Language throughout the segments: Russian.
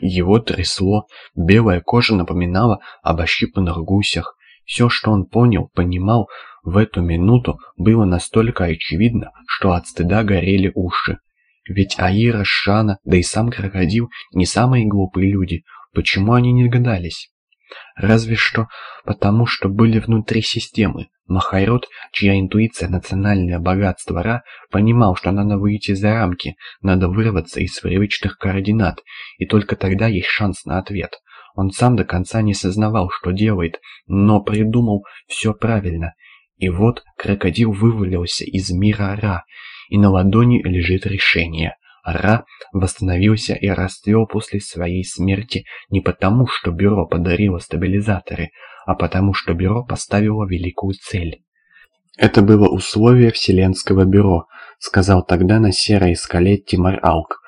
Его трясло, белая кожа напоминала об ощипанных гусях. Все, что он понял, понимал в эту минуту, было настолько очевидно, что от стыда горели уши. Ведь Аира, Шана, да и сам крокодил не самые глупые люди. Почему они не догадались? Разве что потому, что были внутри системы. Махайрод, чья интуиция национальное богатство Ра, понимал, что надо выйти за рамки, надо вырваться из привычных координат, и только тогда есть шанс на ответ. Он сам до конца не сознавал, что делает, но придумал все правильно. И вот крокодил вывалился из мира Ра, и на ладони лежит решение. Ра восстановился и расцвел после своей смерти не потому, что бюро подарило стабилизаторы, а потому, что бюро поставило великую цель. «Это было условие Вселенского бюро», — сказал тогда на серой скале Тимар Алк.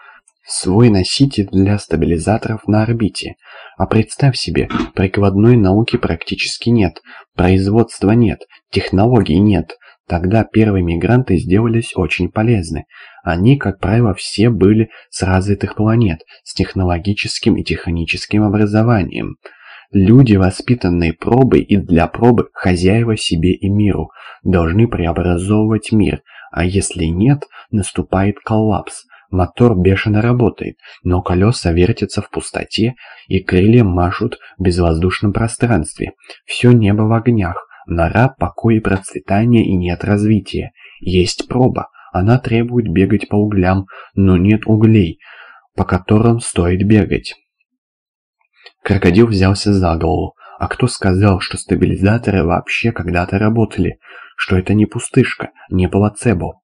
«Свой носитель для стабилизаторов на орбите. А представь себе, прикладной науки практически нет, производства нет, технологий нет, Тогда первые мигранты сделались очень полезны. Они, как правило, все были с развитых планет, с технологическим и техническим образованием. Люди, воспитанные пробой и для пробы хозяева себе и миру, должны преобразовывать мир, а если нет, наступает коллапс. Мотор бешено работает, но колеса вертятся в пустоте и крылья машут в безвоздушном пространстве. Все небо в огнях, Нора – покой и процветание и нет развития. Есть проба, она требует бегать по углям, но нет углей, по которым стоит бегать. Крокодил взялся за голову. А кто сказал, что стабилизаторы вообще когда-то работали? Что это не пустышка, не плацебо?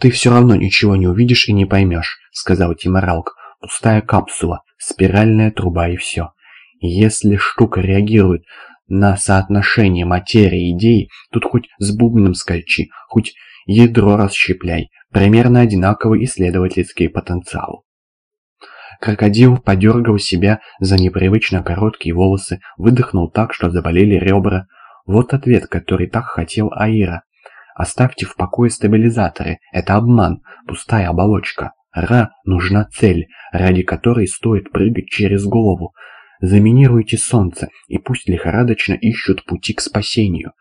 «Ты все равно ничего не увидишь и не поймешь», — сказал Тиморалк. «Пустая капсула, спиральная труба и все. Если штука реагирует на соотношение материи и идей, тут хоть с бубном скачи, хоть ядро расщепляй, примерно одинаковый исследовательский потенциал. Крокодил подергал себя за непривычно короткие волосы, выдохнул так, что заболели ребра. Вот ответ, который так хотел Аира. Оставьте в покое стабилизаторы, это обман, пустая оболочка. Ра нужна цель, ради которой стоит прыгать через голову, Заминируйте солнце, и пусть лихорадочно ищут пути к спасению.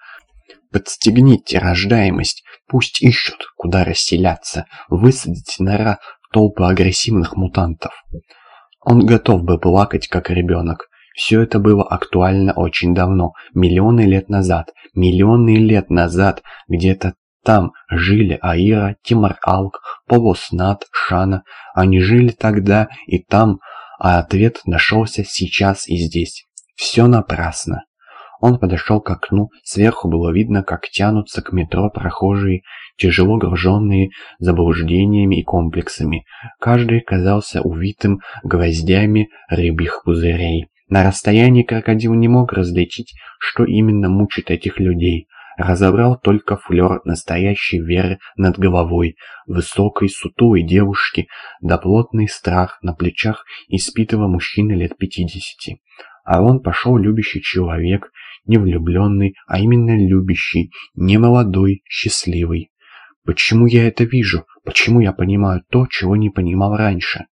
Подстегните рождаемость, пусть ищут, куда расселяться, высадите нора толпы агрессивных мутантов. Он готов бы плакать, как ребенок. Все это было актуально очень давно, миллионы лет назад, миллионы лет назад, где-то там жили Аира, Тимар Алк, Полоснат, Шана. Они жили тогда и там, а ответ нашелся сейчас и здесь. Все напрасно. Он подошел к окну, сверху было видно, как тянутся к метро прохожие, тяжело груженные заблуждениями и комплексами. Каждый казался увитым гвоздями рыбьих пузырей. На расстоянии крокодил не мог различить, что именно мучит этих людей разобрал только флер настоящей веры над головой, высокой, сутулой девушки, да плотный страх на плечах испитого мужчины лет пятидесяти. А он пошел любящий человек, не влюбленный, а именно любящий, не молодой, счастливый. Почему я это вижу? Почему я понимаю то, чего не понимал раньше?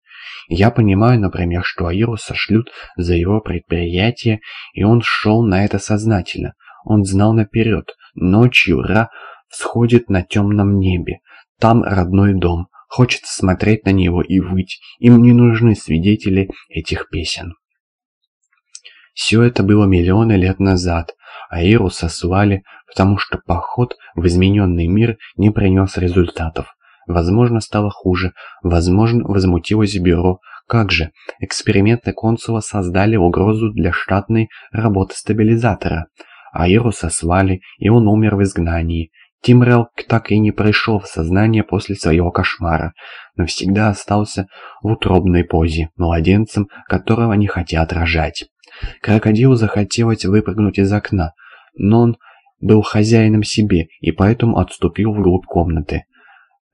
Я понимаю, например, что Аиру сошлют за его предприятие, и он шел на это сознательно. Он знал наперед, Ночью Ра всходит на темном небе. Там родной дом. Хочется смотреть на него и выть. Им не нужны свидетели этих песен. Все это было миллионы лет назад, а Иру сослали, потому что поход в измененный мир не принес результатов. Возможно, стало хуже, возможно, возмутилось бюро. Как же, эксперименты консула создали угрозу для штатной работы стабилизатора – Аиру сослали, и он умер в изгнании. Тимрел так и не пришел в сознание после своего кошмара, но всегда остался в утробной позе, младенцем, которого не хотят рожать. Крокодилу захотелось выпрыгнуть из окна, но он был хозяином себе и поэтому отступил вглубь комнаты.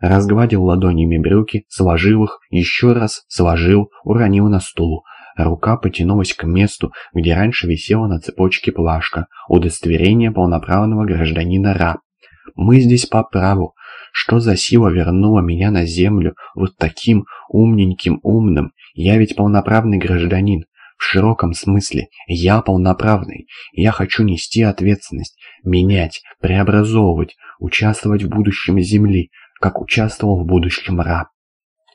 Разгладил ладонями брюки, сложил их, еще раз сложил, уронил на стул. Рука потянулась к месту, где раньше висела на цепочке плашка, удостоверение полноправного гражданина РА. «Мы здесь по праву. Что за сила вернула меня на землю вот таким умненьким умным? Я ведь полноправный гражданин. В широком смысле, я полноправный. Я хочу нести ответственность, менять, преобразовывать, участвовать в будущем Земли, как участвовал в будущем раб.